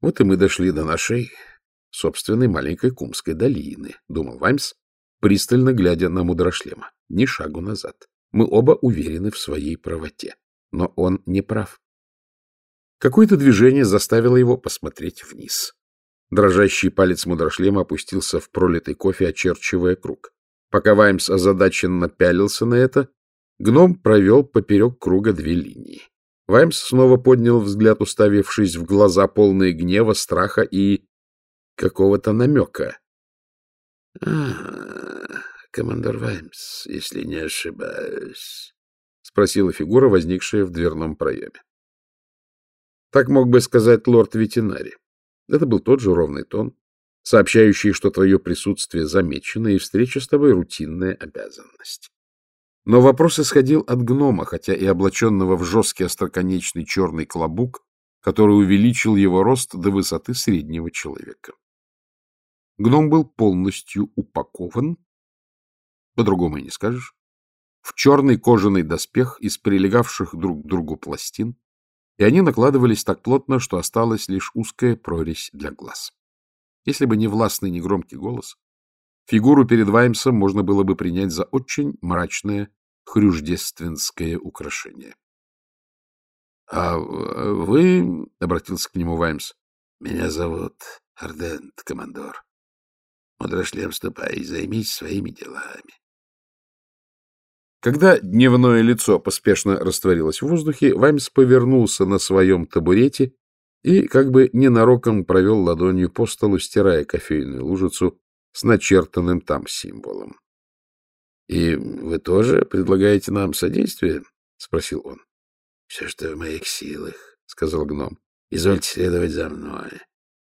Вот и мы дошли до нашей собственной маленькой Кумской долины, — думал Ваймс, пристально глядя на мудрошлема. Ни шагу назад. Мы оба уверены в своей правоте. Но он не прав. Какое-то движение заставило его посмотреть вниз. Дрожащий палец мудрошлема опустился в пролитый кофе, очерчивая круг. Пока Ваймс озадаченно пялился на это, гном провел поперек круга две линии. Ваймс снова поднял взгляд, уставившись в глаза полные гнева, страха и какого-то намека. — А, командор Ваймс, если не ошибаюсь, — спросила фигура, возникшая в дверном проеме. Так мог бы сказать лорд Ветенари. Это был тот же ровный тон, сообщающий, что твое присутствие замечено и встреча с тобой — рутинная обязанность. Но вопрос исходил от гнома, хотя и облаченного в жесткий остроконечный черный клобук, который увеличил его рост до высоты среднего человека. Гном был полностью упакован, по-другому и не скажешь, в черный кожаный доспех из прилегавших друг к другу пластин, и они накладывались так плотно, что осталась лишь узкая прорезь для глаз. Если бы не властный негромкий голос, фигуру перед Ваймсом можно было бы принять за очень мрачное хрюждественское украшение. — А вы, — обратился к нему Ваймс, — меня зовут Ардент, командор. Мудрошлем, ступай и займись своими делами. Когда дневное лицо поспешно растворилось в воздухе, Ваймс повернулся на своем табурете и как бы ненароком провел ладонью по столу, стирая кофейную лужицу с начертанным там символом. — И вы тоже предлагаете нам содействие? — спросил он. — Все, что в моих силах, — сказал гном. — Извольте следовать за мной.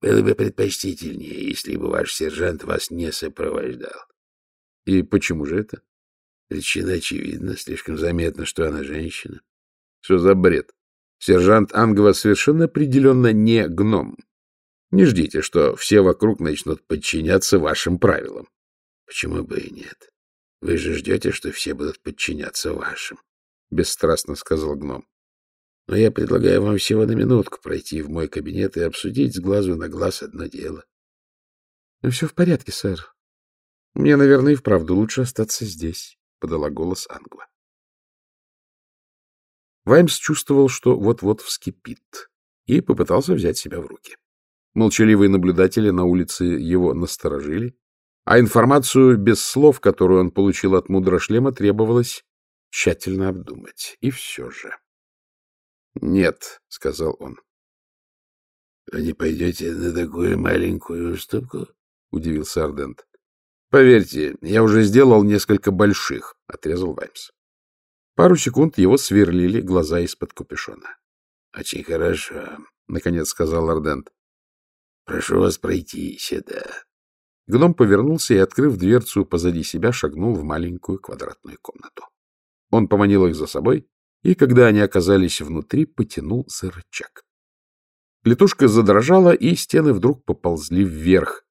Было бы предпочтительнее, если бы ваш сержант вас не сопровождал. — И почему же это? — Причина очевидна, слишком заметно, что она женщина. — Все за бред? Сержант Ангва совершенно определенно не гном. Не ждите, что все вокруг начнут подчиняться вашим правилам. — Почему бы и нет? Вы же ждете, что все будут подчиняться вашим, — бесстрастно сказал гном. Но я предлагаю вам всего на минутку пройти в мой кабинет и обсудить с глазу на глаз одно дело. Ну, — Все в порядке, сэр. — Мне, наверное, и вправду лучше остаться здесь, — подала голос Ангва. Ваймс чувствовал, что вот-вот вскипит, и попытался взять себя в руки. Молчаливые наблюдатели на улице его насторожили, а информацию без слов, которую он получил от мудро шлема, требовалось тщательно обдумать. И все же. — Нет, — сказал он. — Вы не пойдете на такую маленькую уступку? — удивился Ардент. — Поверьте, я уже сделал несколько больших, — отрезал Ваймс. Пару секунд его сверлили глаза из-под капюшона. — Очень хорошо, — наконец сказал Ардент. — Прошу вас пройти сюда. Гном повернулся и, открыв дверцу позади себя, шагнул в маленькую квадратную комнату. Он поманил их за собой, и, когда они оказались внутри, потянул за рычаг. Клетушка задрожала, и стены вдруг поползли вверх.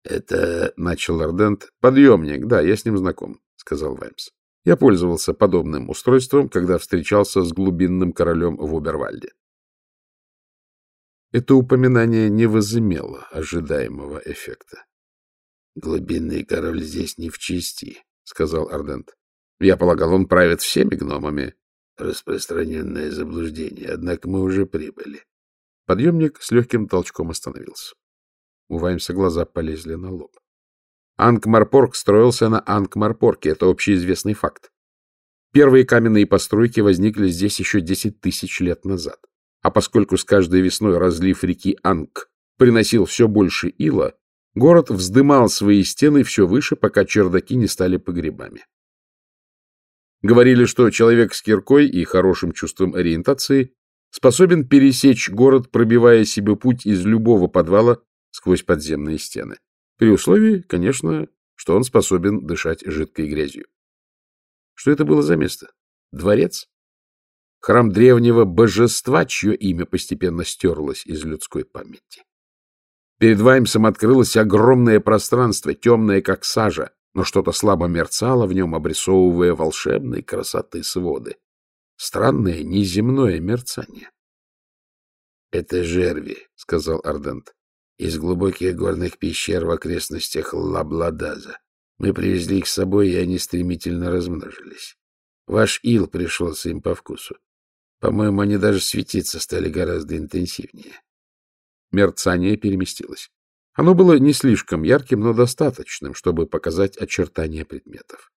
— Это, — начал Ордент, — подъемник, да, я с ним знаком, — сказал Ваймс. Я пользовался подобным устройством, когда встречался с глубинным королем в Убервальде. Это упоминание не возымело ожидаемого эффекта. «Глубинный король здесь не в чести», — сказал Ардент. «Я полагал, он правит всеми гномами». «Распространенное заблуждение, однако мы уже прибыли». Подъемник с легким толчком остановился. Уваемся, глаза полезли на лоб. Анкмарпорг строился на Анкмарпорке, это общеизвестный факт. Первые каменные постройки возникли здесь еще 10 тысяч лет назад. А поскольку с каждой весной разлив реки Анг приносил все больше ила, Город вздымал свои стены все выше, пока чердаки не стали погребами. Говорили, что человек с киркой и хорошим чувством ориентации способен пересечь город, пробивая себе путь из любого подвала сквозь подземные стены. При условии, конечно, что он способен дышать жидкой грязью. Что это было за место? Дворец? Храм древнего божества, чье имя постепенно стерлось из людской памяти. Перед Ваймсом открылось огромное пространство, темное, как сажа, но что-то слабо мерцало в нем, обрисовывая волшебной красоты своды. Странное неземное мерцание. — Это жерви, — сказал Ардент, — из глубоких горных пещер в окрестностях Лабладаза. Мы привезли их с собой, и они стремительно размножились. Ваш ил пришелся им по вкусу. По-моему, они даже светиться стали гораздо интенсивнее мерцание переместилось. Оно было не слишком ярким, но достаточным, чтобы показать очертания предметов.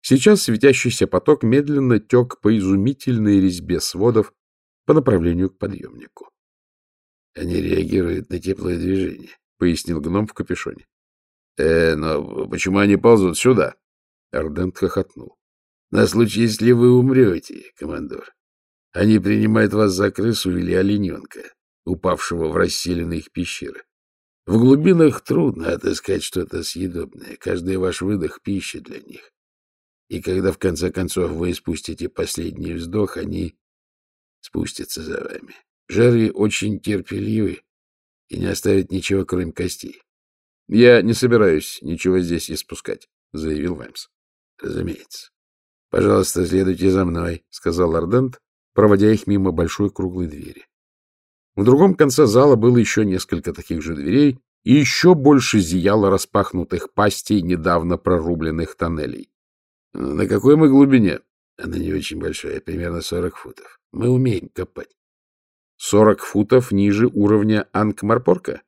Сейчас светящийся поток медленно тек по изумительной резьбе сводов по направлению к подъемнику. — Они реагируют на теплое движение, — пояснил гном в капюшоне. — Э, но почему они ползут сюда? Ардент хохотнул. — На случай, если вы умрете, командор. Они принимают вас за крысу или олененка упавшего в расселенные их пещеры. В глубинах трудно отыскать что-то съедобное. Каждый ваш выдох — пища для них. И когда, в конце концов, вы испустите последний вздох, они спустятся за вами. Жары очень терпеливы и не оставят ничего, кроме костей. — Я не собираюсь ничего здесь испускать, — заявил Ваймс. — Разумеется. — Пожалуйста, следуйте за мной, — сказал Ардент, проводя их мимо большой круглой двери. В другом конце зала было еще несколько таких же дверей, и еще больше зияло распахнутых пастей недавно прорубленных тоннелей. — На какой мы глубине? — Она не очень большая, примерно сорок футов. Мы умеем копать. — Сорок футов ниже уровня Анкмарпорка?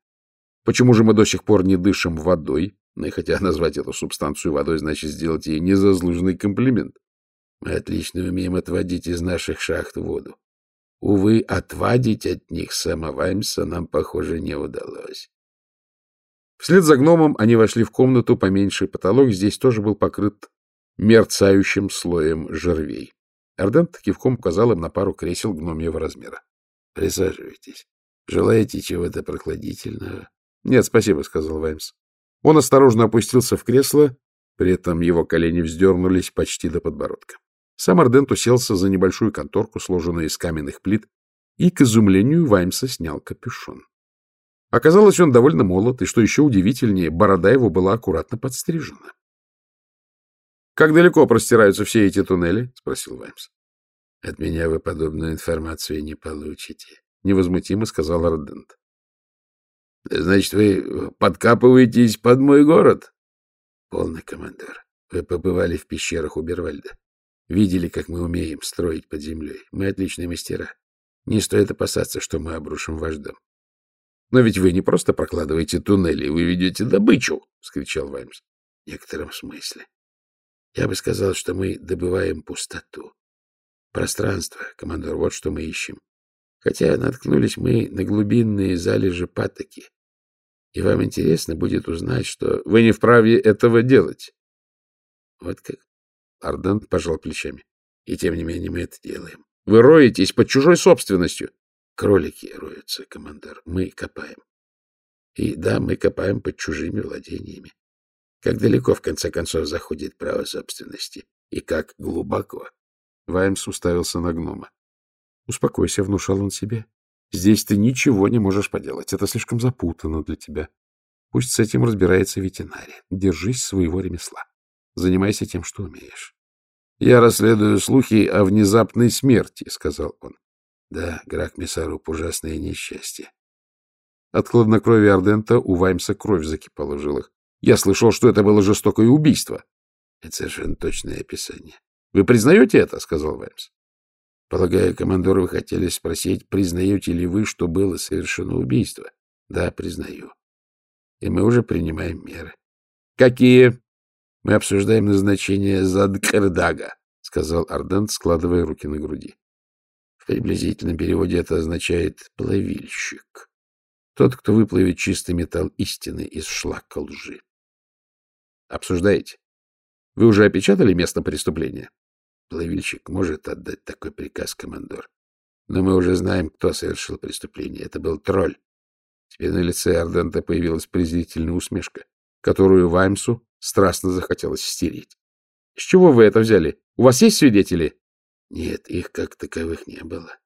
Почему же мы до сих пор не дышим водой? Ну и хотя назвать эту субстанцию водой, значит сделать ей незаслуженный комплимент. Мы отлично умеем отводить из наших шахт воду. Увы, отвадить от них самого Эмса нам, похоже, не удалось. Вслед за гномом они вошли в комнату поменьше. Потолок здесь тоже был покрыт мерцающим слоем жервей. Ардент кивком указал им на пару кресел гномьего размера. — Присаживайтесь. Желаете чего-то прохладительного? — Нет, спасибо, — сказал Ваймс. Он осторожно опустился в кресло, при этом его колени вздернулись почти до подбородка. Сам Ардент уселся за небольшую конторку, сложенную из каменных плит, и, к изумлению, Ваймса снял капюшон. Оказалось, он довольно молод, и, что еще удивительнее, борода его была аккуратно подстрижена. — Как далеко простираются все эти туннели? — спросил Ваймс. — От меня вы подобную информацию не получите, — невозмутимо сказал Ардент. — Значит, вы подкапываетесь под мой город? — Полный командир. Вы побывали в пещерах у Бервальда. Видели, как мы умеем строить под землей. Мы отличные мастера. Не стоит опасаться, что мы обрушим ваш дом. — Но ведь вы не просто прокладываете туннели, вы ведете добычу! — скричал Ваймс. — В некотором смысле. Я бы сказал, что мы добываем пустоту. Пространство, командор, вот что мы ищем. Хотя наткнулись мы на глубинные залежи патоки. И вам интересно будет узнать, что вы не вправе этого делать. Вот как Ардант пожал плечами. И тем не менее мы это делаем. Вы роетесь под чужой собственностью. Кролики роются, командир. Мы копаем. И да, мы копаем под чужими владениями. Как далеко, в конце концов, заходит право собственности. И как глубоко. Ваймс уставился на гнома. Успокойся, внушал он себе. Здесь ты ничего не можешь поделать. Это слишком запутанно для тебя. Пусть с этим разбирается ветеринария. Держись своего ремесла. Занимайся тем, что умеешь. — Я расследую слухи о внезапной смерти, — сказал он. — Да, Грак Месаруп, ужасное несчастье. От хладнокровия Ардента у Ваймса кровь закипала в жилах. Я слышал, что это было жестокое убийство. — Это совершенно точное описание. — Вы признаете это? — сказал Ваймс. — Полагаю, командору вы хотели спросить, признаете ли вы, что было совершено убийство? — Да, признаю. И мы уже принимаем меры. — Какие? Мы обсуждаем назначение Задкардага, — сказал Ардент, складывая руки на груди. В приблизительном переводе это означает «плавильщик». Тот, кто выплывет чистый металл истины из шлака лжи. Обсуждаете? Вы уже опечатали место преступления? Плавильщик может отдать такой приказ, командор. Но мы уже знаем, кто совершил преступление. Это был тролль. Теперь на лице Ардента появилась презрительная усмешка которую Ваймсу страстно захотелось стереть. — С чего вы это взяли? У вас есть свидетели? — Нет, их как таковых не было.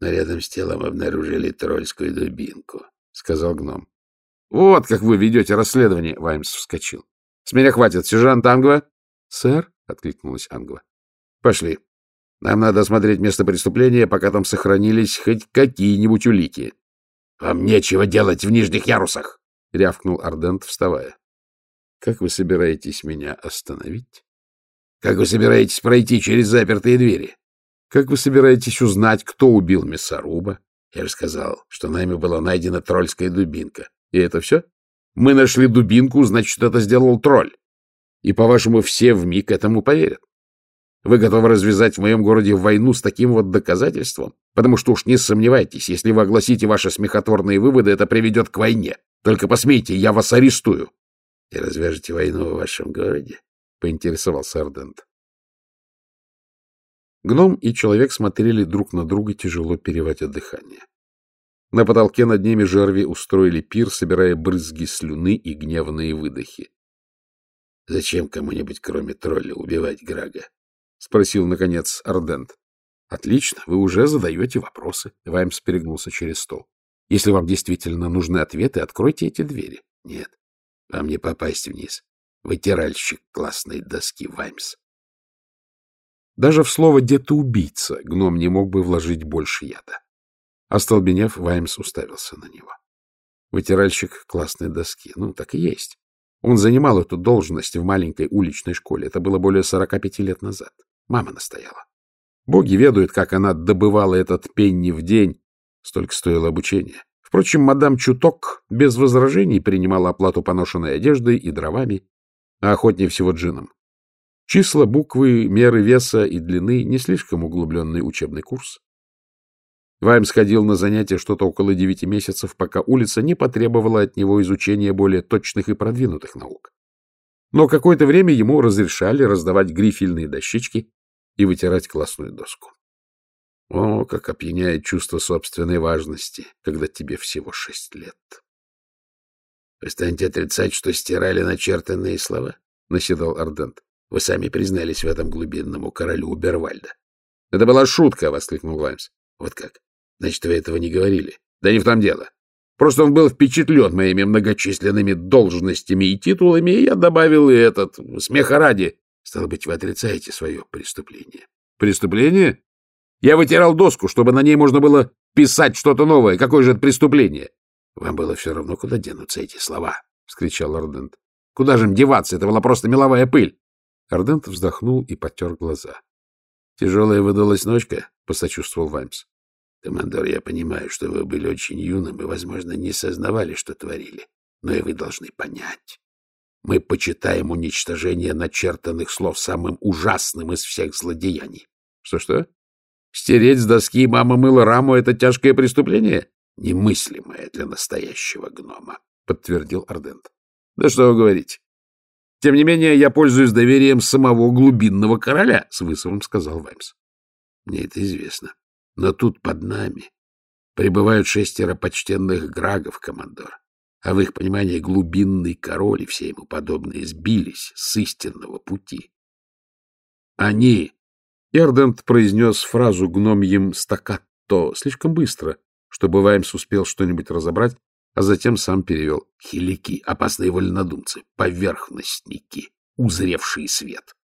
Но рядом с телом обнаружили тролльскую дубинку, — сказал гном. — Вот как вы ведете расследование! — Ваймс вскочил. — С меня хватит. Сержант Ангва? — Сэр, — откликнулась Ангва. — Пошли. Нам надо осмотреть место преступления, пока там сохранились хоть какие-нибудь улики. — Вам нечего делать в нижних ярусах! — рявкнул Ардент, вставая. — Как вы собираетесь меня остановить? — Как вы собираетесь пройти через запертые двери? — Как вы собираетесь узнать, кто убил мясоруба? Я же сказал, что нами была найдена тролльская дубинка. И это все? Мы нашли дубинку, значит, это сделал тролль. И, по-вашему, все вмиг этому поверят. Вы готовы развязать в моем городе войну с таким вот доказательством? Потому что уж не сомневайтесь, если вы огласите ваши смехотворные выводы, это приведет к войне. Только посмейте, я вас арестую. — И развяжете войну в вашем городе? — поинтересовался Ардент. Гном и человек смотрели друг на друга, тяжело переводя дыхание. На потолке над ними жерви устроили пир, собирая брызги слюны и гневные выдохи. — Зачем кому-нибудь, кроме тролля, убивать Грага? спросил, наконец, Ардент. Отлично, вы уже задаете вопросы. Ваймс перегнулся через стол. Если вам действительно нужны ответы, откройте эти двери. Нет, вам не попасть вниз. Вытиральщик классной доски Ваймс. Даже в слово «детоубийца» гном не мог бы вложить больше яда. Остолбенев, Ваймс уставился на него. Вытиральщик классной доски. Ну, так и есть. Он занимал эту должность в маленькой уличной школе. Это было более 45 лет назад. Мама настояла. Боги ведают, как она добывала этот пенни в день. Столько стоило обучение. Впрочем, мадам Чуток без возражений принимала оплату поношенной одеждой и дровами, а охотнее всего джином. Числа, буквы, меры веса и длины — не слишком углубленный учебный курс. Вайм сходил на занятия что-то около девяти месяцев, пока улица не потребовала от него изучения более точных и продвинутых наук. Но какое-то время ему разрешали раздавать грифельные дощечки и вытирать классную доску. О, как опьяняет чувство собственной важности, когда тебе всего шесть лет. — Вы станете отрицать, что стирали начертанные слова? — наседал Ардент. — Вы сами признались в этом глубинному королю Бервальда. — Это была шутка! — воскликнул Лаймс. — Вот как? Значит, вы этого не говорили. Да не в том дело. Просто он был впечатлен моими многочисленными должностями и титулами, и я добавил и этот, смеха ради. Стало быть, вы отрицаете свое преступление. Преступление? Я вытирал доску, чтобы на ней можно было писать что-то новое. Какое же это преступление? Вам было все равно, куда денутся эти слова, — вскричал Ордент. Куда же им деваться? Это была просто меловая пыль. Ордент вздохнул и потер глаза. — Тяжелая выдалась ночка, — посочувствовал Ваймс. Командор, я понимаю, что вы были очень юным и, возможно, не сознавали, что творили. Но и вы должны понять. Мы почитаем уничтожение начертанных слов самым ужасным из всех злодеяний. Что-что? Стереть с доски мама мыла раму — это тяжкое преступление? Немыслимое для настоящего гнома, — подтвердил Ардент. Да что вы говорите. Тем не менее, я пользуюсь доверием самого глубинного короля, — с вызовом сказал Ваймс. Мне это известно. Но тут под нами прибывают шестеро почтенных грагов, командор. А в их понимании глубинный король и все ему подобные сбились с истинного пути. Они... Эрдент произнес фразу гномьем стакатто слишком быстро, чтобы Ваймс успел что-нибудь разобрать, а затем сам перевел. Хилики, опасные вольнодумцы, поверхностники, узревшие свет.